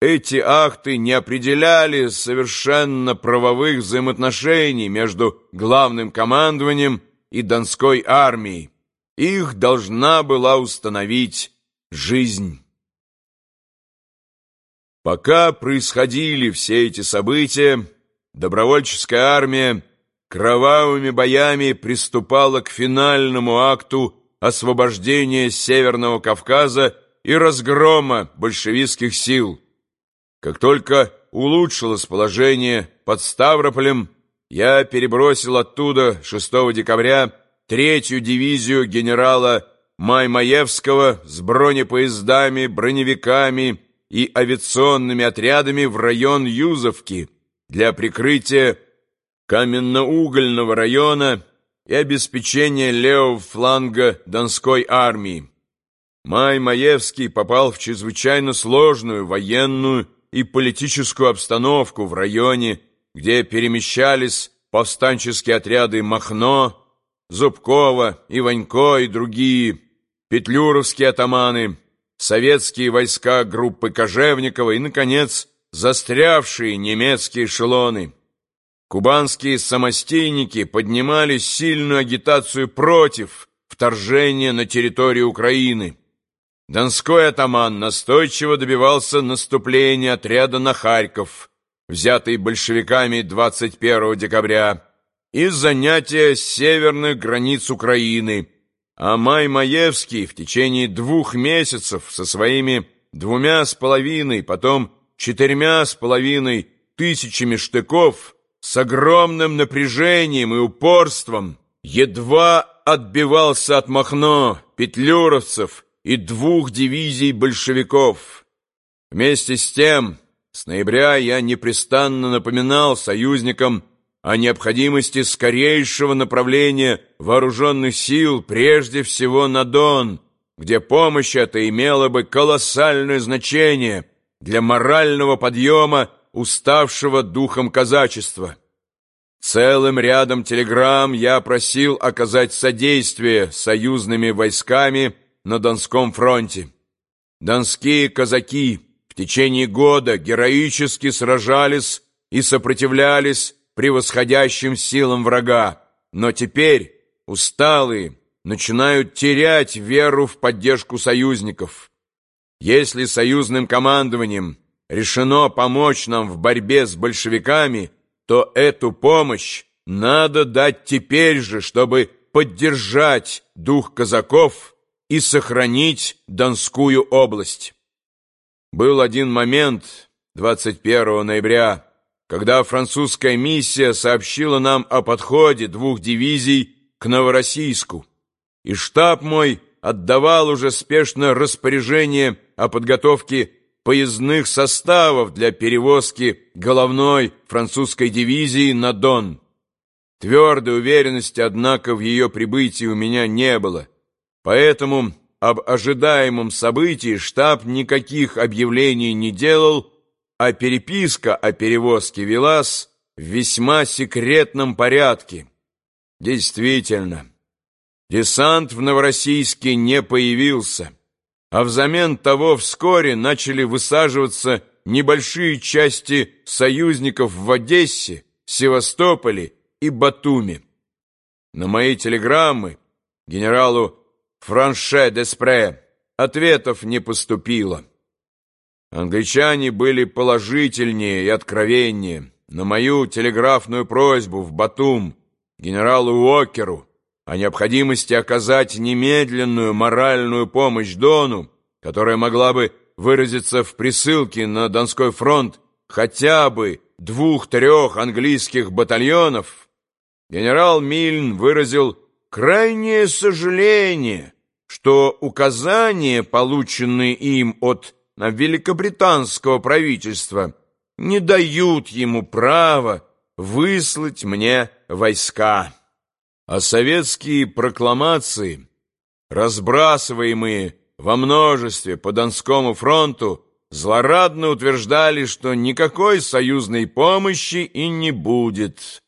Эти акты не определяли совершенно правовых взаимоотношений между главным командованием и Донской армией. Их должна была установить жизнь. Пока происходили все эти события, добровольческая армия кровавыми боями приступала к финальному акту освобождения Северного Кавказа и разгрома большевистских сил. Как только улучшилось положение под Ставрополем, я перебросил оттуда 6 декабря третью дивизию генерала Маймаевского с бронепоездами, броневиками и авиационными отрядами в район Юзовки для прикрытия каменноугольного района и обеспечения левого фланга Донской армии. Май Маевский попал в чрезвычайно сложную военную и политическую обстановку в районе, где перемещались повстанческие отряды Махно, Зубкова, Иванько и другие, петлюровские атаманы, советские войска группы Кожевникова и, наконец, застрявшие немецкие эшелоны. Кубанские самостейники поднимали сильную агитацию против вторжения на территорию Украины. Донской атаман настойчиво добивался наступления отряда на Харьков, взятый большевиками 21 декабря, и занятия северных границ Украины, а Май в течение двух месяцев со своими двумя с половиной, потом четырьмя с половиной тысячами штыков с огромным напряжением и упорством едва отбивался от Махно, петлюровцев, и двух дивизий большевиков. Вместе с тем, с ноября я непрестанно напоминал союзникам о необходимости скорейшего направления вооруженных сил прежде всего на Дон, где помощь эта имела бы колоссальное значение для морального подъема уставшего духом казачества. Целым рядом телеграмм я просил оказать содействие союзными войсками на Донском фронте. Донские казаки в течение года героически сражались и сопротивлялись превосходящим силам врага, но теперь усталые начинают терять веру в поддержку союзников. Если союзным командованием решено помочь нам в борьбе с большевиками, то эту помощь надо дать теперь же, чтобы поддержать дух казаков и сохранить Донскую область. Был один момент, 21 ноября, когда французская миссия сообщила нам о подходе двух дивизий к Новороссийску, и штаб мой отдавал уже спешно распоряжение о подготовке поездных составов для перевозки головной французской дивизии на Дон. Твердой уверенности, однако, в ее прибытии у меня не было. Поэтому об ожидаемом событии штаб никаких объявлений не делал, а переписка о перевозке велась в весьма секретном порядке. Действительно, десант в Новороссийске не появился, а взамен того вскоре начали высаживаться небольшие части союзников в Одессе, Севастополе и Батуми. На мои телеграммы генералу Франше Деспре ответов не поступило. Англичане были положительнее и откровеннее. На мою телеграфную просьбу в Батум генералу Уокеру о необходимости оказать немедленную моральную помощь Дону, которая могла бы выразиться в присылке на Донской фронт хотя бы двух-трех английских батальонов, генерал Мильн выразил крайнее сожаление, что указания, полученные им от великобританского правительства, не дают ему права выслать мне войска. А советские прокламации, разбрасываемые во множестве по Донскому фронту, злорадно утверждали, что никакой союзной помощи и не будет.